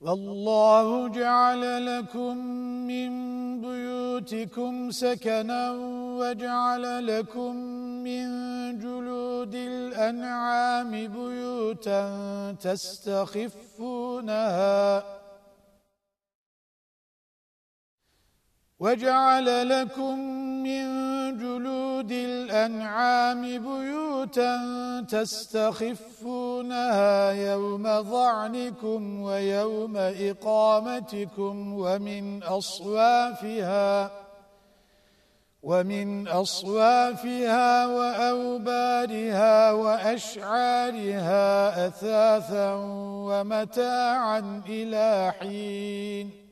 والله جعل لكم من بيوتكم سكنا وجعل لكم من جلود الأنعام بيوتا تستخفونها وجعل لكم من جلود الأنعام بيوتا تستخفونها يوم ظعنكم ويوم إقامتكم ومن أصوافها ومن أصوافها وأوبارها وأشعارها أثاثا ومتاعا إلى حين